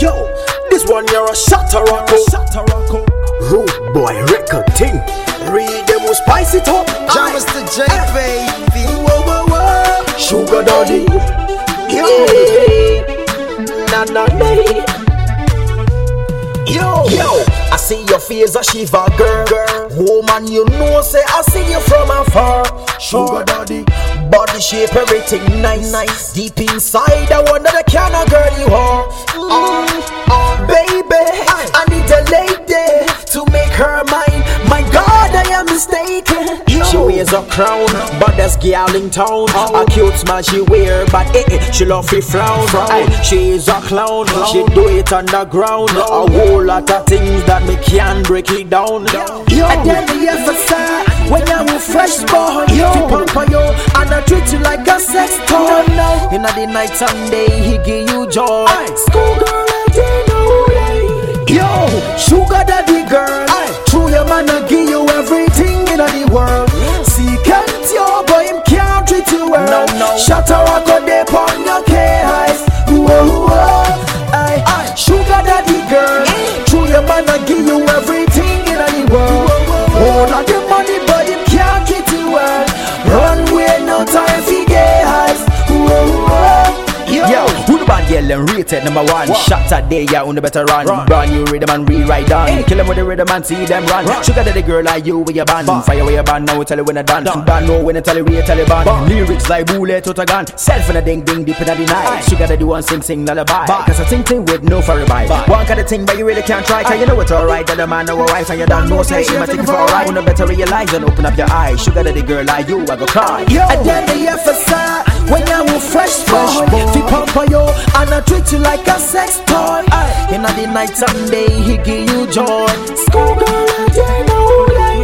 Yo, this one you're a Shatarako. Rude boy record thing. Read them who spice it up. Aye. Mr. J, baby. Whoa, whoa, whoa. Sugar daddy. Yo. Na na na. Yo, yo, I see your face a shiver, girl. Woman, you know, say I see you from afar. Sugar daddy, body shape, everything nice, nice. Deep inside, I wonder the kind of girl you are. Mm, mm, baby, I need a lady to make her mine. My God, I am mistaken. She wears a crown, but that's girl in town. A cute smile she wear, but eh, eh, she love to frown. Aye, she is a clown, she do it underground. A whole lot of things that me can't break it down. Yo, and then the FSI, when you're fresh boy, yo, pamper yo, and I treat you like a sex toy. In the night and day, he give you joy. Schoolgirl, rated number one? Shot a day, yeah, on the better run. run. Brand new rhythm and rewrite down. Kill them with the rhythm and see them run. Sugar daddy girl like you with your band. Fire with your band, now we tell you when I done. Don't know when I tell you we tell you band. Lyrics like bullet to a gun. Self in a ding ding deep in the night. Sugar daddy one sing sing lullaby. Cause I ting ting with no fairy bye. One kind of thing, but you really can't try. Cause you know it's alright. That the man know alright. And you don't know, say, you might take it for alright. Wanna better realize and open up your eyes. Sugar daddy girl like you, I go cry. Yo, and then the FSI when you a fresh boy, fi pamper yo and I treat you like a sex toy. Aye. In the night and day, he give you joy. Schoolgirl, I didn't know.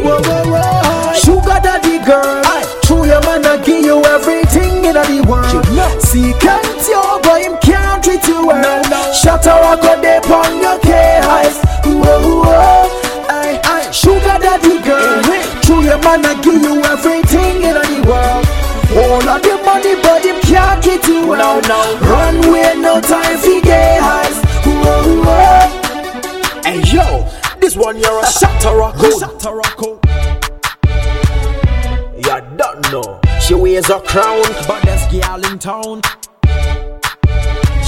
Whoa, whoa, whoa. Sugar daddy girl, Aye. true your man, I give you everything in the world. See, can't your boy him can't treat you well. Shut her up, go dip on your K-highs. Whoa, whoa, aye, aye. Sugar daddy girl, true your man, I give you everything in the world. All of the money, but him can't get you well. No, no. This one you're a Shatarako. Shatarako. You don't know. She wears a crown, but there's girl in town.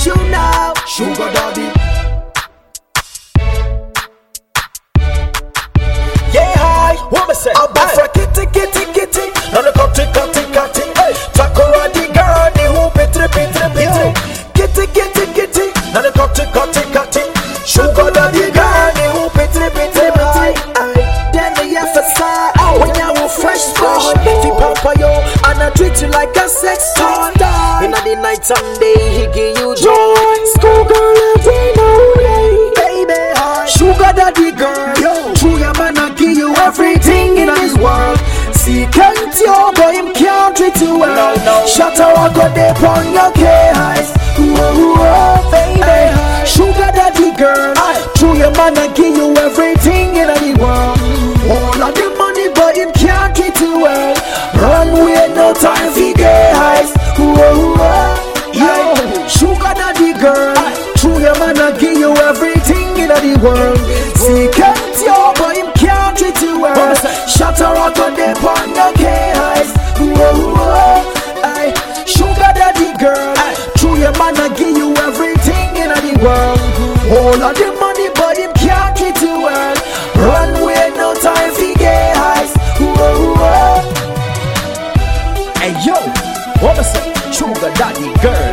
You know, sugar daddy. Yeah, hi. What me say? I'm back for kitty, kitty, kitty. Now the cutty, cutty, I treat you like a sex toy. In the night and day, he give you joy. Schoolgirl, every know baby. Sugar daddy girl, yo, true your man, give you everything in this world. See, can't your boy him can't treat you well. No, no. Shut her up, go on your K-highs. Whoa, whoa, baby. Sugar daddy girl, true your man, give you everything in the world. Her up on the on your K-highs. Whoa, whoa, aye. Sugar daddy girl, true your man, I give you everything in the world. All of the money, but him can't treat you well. Run away, no time for get highs. Whoa, whoa. Hey yo, what was? Sugar daddy girl.